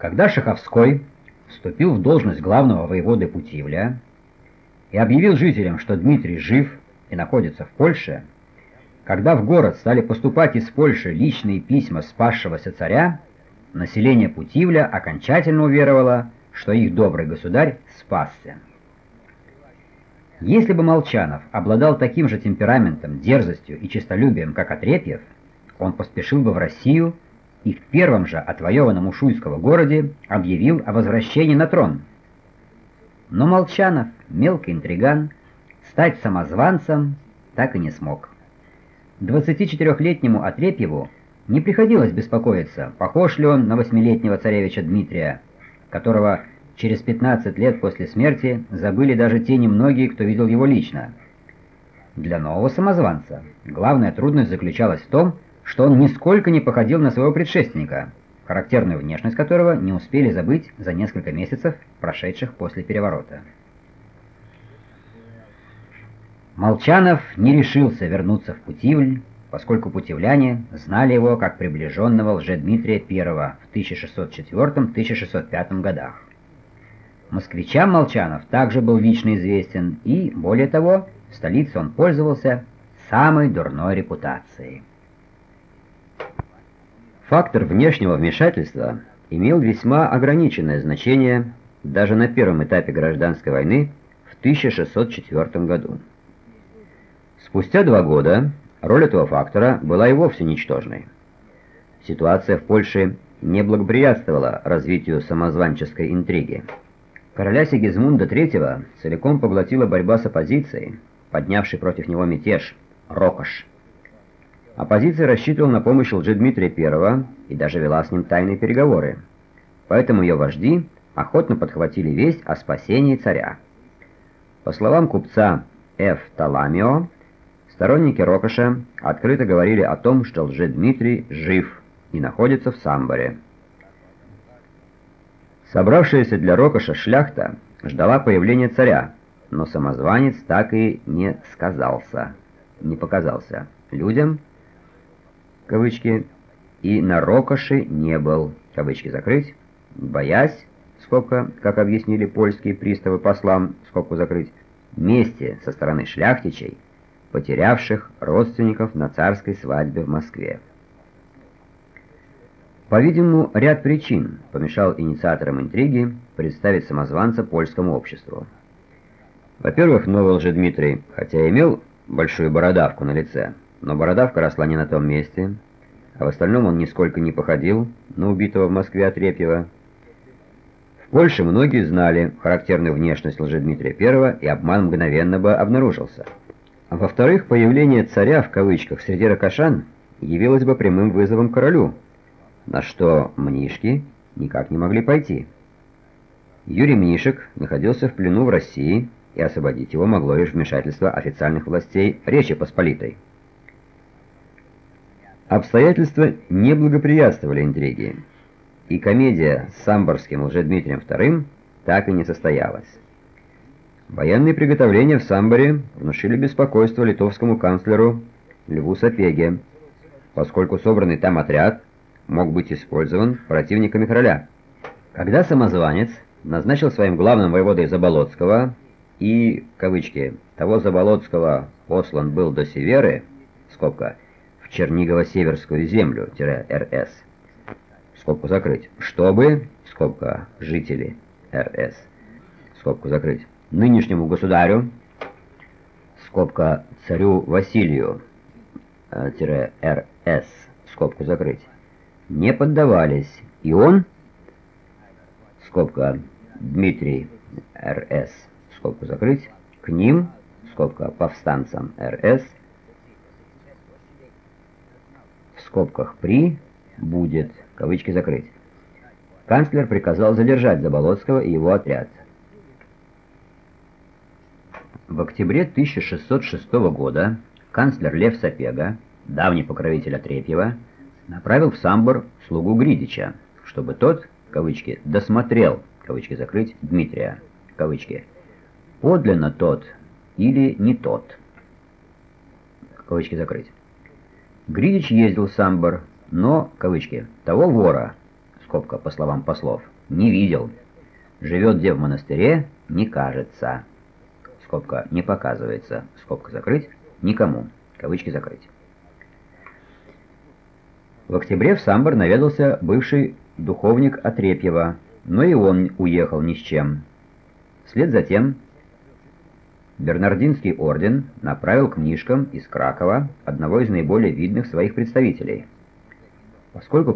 Когда Шаховской вступил в должность главного воеводы Путивля и объявил жителям, что Дмитрий жив и находится в Польше, когда в город стали поступать из Польши личные письма спасшегося царя, население Путивля окончательно уверовало, что их добрый государь спасся. Если бы Молчанов обладал таким же темпераментом, дерзостью и честолюбием, как Отрепьев, он поспешил бы в Россию и в первом же отвоеванном у Шуйского городе объявил о возвращении на трон. Но Молчанов, мелкий интриган, стать самозванцем так и не смог. 24-летнему Отрепьеву не приходилось беспокоиться, похож ли он на восьмилетнего царевича Дмитрия, которого через 15 лет после смерти забыли даже те немногие, кто видел его лично. Для нового самозванца главная трудность заключалась в том, что он нисколько не походил на своего предшественника, характерную внешность которого не успели забыть за несколько месяцев, прошедших после переворота. Молчанов не решился вернуться в Путивль, поскольку путевляне знали его как приближенного лжедмитрия I в 1604-1605 годах. Москвичам Молчанов также был лично известен и, более того, в столице он пользовался самой дурной репутацией. Фактор внешнего вмешательства имел весьма ограниченное значение даже на первом этапе гражданской войны в 1604 году. Спустя два года роль этого фактора была и вовсе ничтожной. Ситуация в Польше не благоприятствовала развитию самозванческой интриги. Короля Сигизмунда III целиком поглотила борьба с оппозицией, поднявшей против него мятеж, Рокош. Оппозиция рассчитывала на помощь Лжедмитрия I и даже вела с ним тайные переговоры. Поэтому ее вожди охотно подхватили весть о спасении царя. По словам купца Ф. Таламио, сторонники Рокоша открыто говорили о том, что Лжедмитрий жив и находится в Самборе. Собравшаяся для Рокоша шляхта ждала появления царя, но самозванец так и не сказался, не показался людям, кавычки, и на Рокоше не был, кавычки закрыть, боясь, скобка, как объяснили польские приставы послам, скобку закрыть, мести со стороны шляхтичей, потерявших родственников на царской свадьбе в Москве. По-видимому, ряд причин помешал инициаторам интриги представить самозванца польскому обществу. Во-первых, новый Лжедмитрий, хотя имел большую бородавку на лице, но бородавка росла не на том месте, а в остальном он нисколько не походил на убитого в Москве Отрепьева. В Польше многие знали характерную внешность Лжедмитрия I, и обман мгновенно бы обнаружился. А во-вторых, появление «царя» в кавычках среди ракошан явилось бы прямым вызовом королю, на что Мнишки никак не могли пойти. Юрий Мнишек находился в плену в России, и освободить его могло лишь вмешательство официальных властей Речи Посполитой. Обстоятельства не благоприятствовали интриге, и комедия с Самборским лжедмитрием II так и не состоялась. Военные приготовления в Самборе внушили беспокойство литовскому канцлеру Льву Сапеге, поскольку собранный там отряд мог быть использован противниками короля. Когда самозванец назначил своим главным воеводой Заболоцкого и, кавычки, того Заболоцкого послан был до Северы, скобка, Чернигово-Северскую землю, РС, скобку закрыть, чтобы, скобка, жители РС, скобку закрыть, нынешнему государю, скобка, царю Василию, э, РС, скобку закрыть, не поддавались, и он, скобка, Дмитрий РС, скобку закрыть, к ним, скобка, повстанцам РС, в скобках при, будет, кавычки закрыть. Канцлер приказал задержать Заболоцкого и его отряд. В октябре 1606 года канцлер Лев Сапега, давний покровитель Отрепьева, направил в Самбор слугу Гридича, чтобы тот, кавычки, «досмотрел», кавычки закрыть, Дмитрия, кавычки, «подлинно тот или не тот», кавычки закрыть. Гридич ездил в Самбор, но, кавычки, того вора, скобка, по словам послов, не видел. Живет где в монастыре, не кажется. Скобка не показывается, скобка закрыть, никому, кавычки закрыть. В октябре в Самбор наведался бывший духовник Отрепьева, но и он уехал ни с чем. Вслед за тем Бернардинский орден направил книжкам из Кракова одного из наиболее видных своих представителей. Поскольку